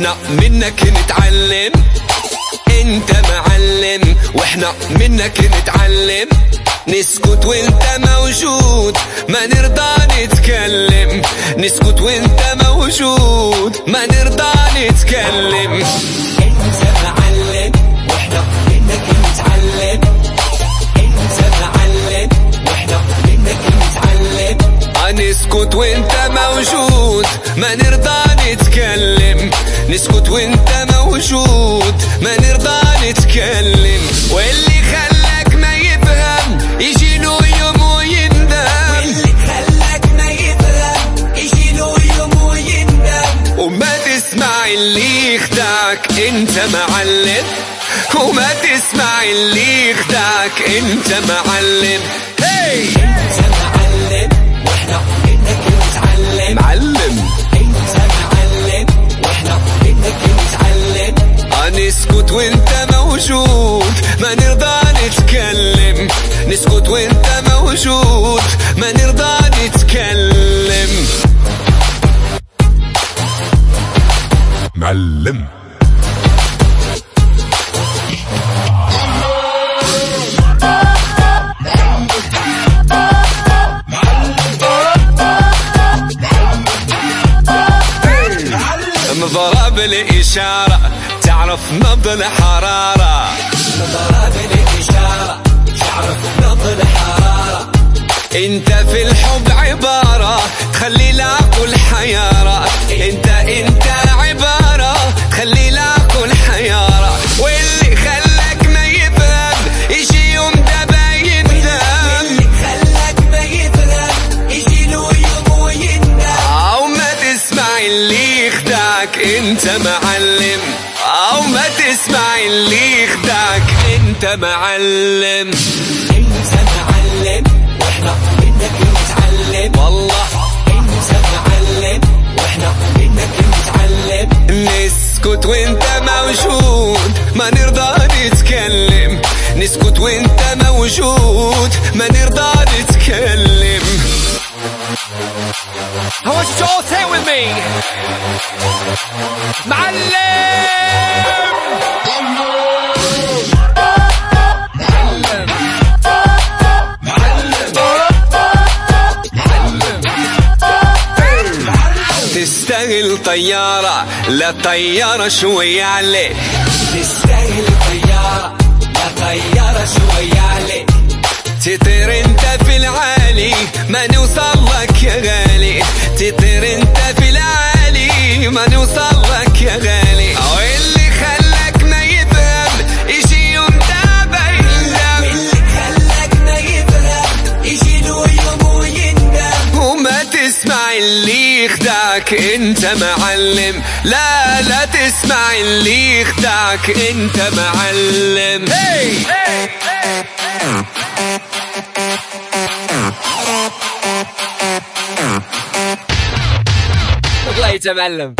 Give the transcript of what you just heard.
وإحنا منك نتعلم. أنت معلم وإحنا منك نتعلم. نسكت وإنت موجود ما نرضى نتكلم. نسكت وإنت موجود ما نرضى نتكلم. أنت معلم. نسكت وانت موجود ما نرضى نتكلم. نسكت وانت موجود ما نرضى نتكلم. واللي خلاك ما يفهم يجي له يوم ويندم. واللي خلاك ما يفهم يجي له يوم ويندم. وما تسمع اللي يخدعك انت معلم. وما تسمع اللي يخدعك انت معلم. هي انت معلم وإحنا منك نتعلم. معلم. انت معلم وإحنا منك نتعلم نسكت وانت موجود ما نرضى نتكلم. نسكت وانت موجود ما نرضى نتكلم. معلم. مضرب الإشارة تعرف نبض الحرارة ضرب الإشارة. تعرف نبض الحرارة. إنت في الحب عبارة. تخلي العقل حيارة انت معلم أو ما تسمع اللي يخدعك. انت معلم انت معلم وإحنا منك نتعلم I want you to all with me. تستاهل طيارة لا طيارة شوية عليك تستاهل طيارة لا طيارة شوية عليك تطير في العالي ما نوصل لك يا غالي. واللي خلاك ما يفهم يجي يوم يندم اللي خلاك ما يفهم يجي له يوم ويندم. وما تسمع اللي يخدعك أنت معلم. لا لا تسمع اللي يخدعك أنت معلم. Hey! الله يتعلم